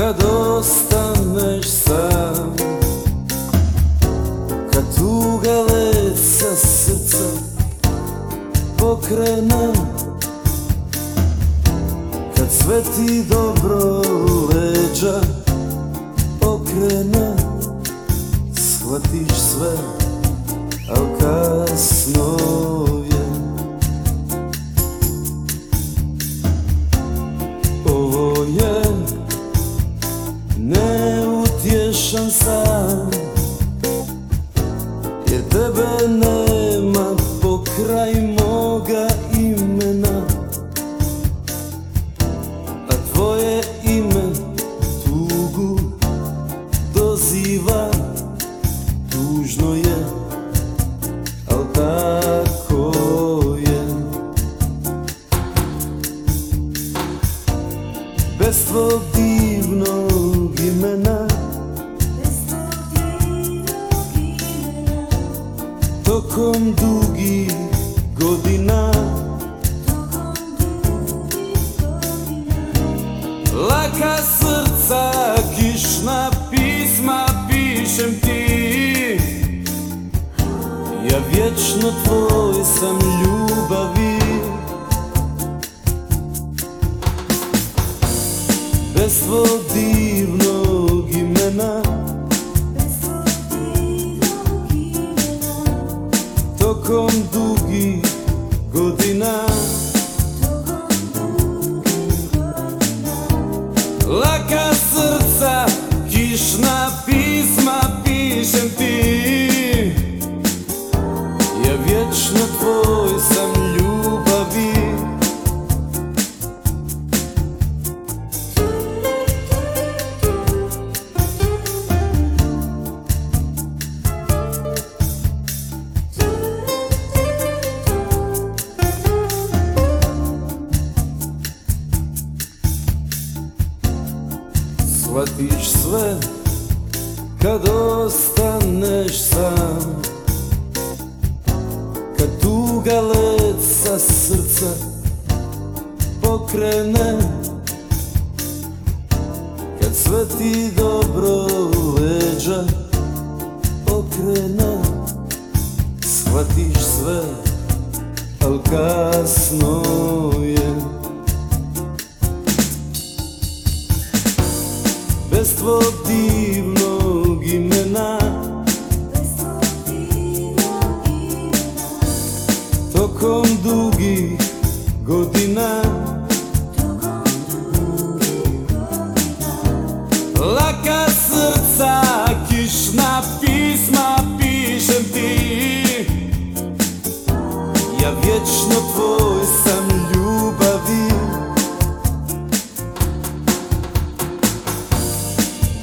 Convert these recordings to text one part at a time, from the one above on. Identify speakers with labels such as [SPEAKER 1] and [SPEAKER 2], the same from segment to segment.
[SPEAKER 1] kad ostaneš sam Kad tuga leca srca pokrene Kad sve ti dobro leđa okrene Shvatiš sve, al kasno neutješan san Jer tebe nema pokraj moga imena A tvoje ime tugu doziva Tužno je, al tako je. Bez tvog divnog imena Tokom dugih godina. Laka srca, kišna pisma pišem ti. Ja vječno tvoj sam ljubavi. Bez tvog Tokom dugih godina Shvatiš sve kad ostaneš sam. Kad tuga led sa srca pokrene Kad sve ti dobro leđa okrene Shvatiš sve, al kasno je Bez tvog divnog imena. Tokom dugih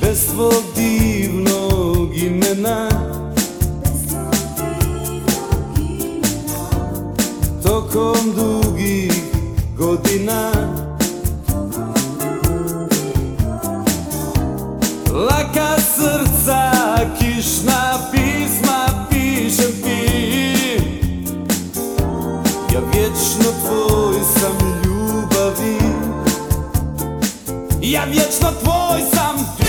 [SPEAKER 1] bez svog divnog imena. Tokom dugih godina. Laka srca, kišna pisma pišem ti. Ja vječno tvoj sam ljubavi. Ja vječno tvoj sam ljubavi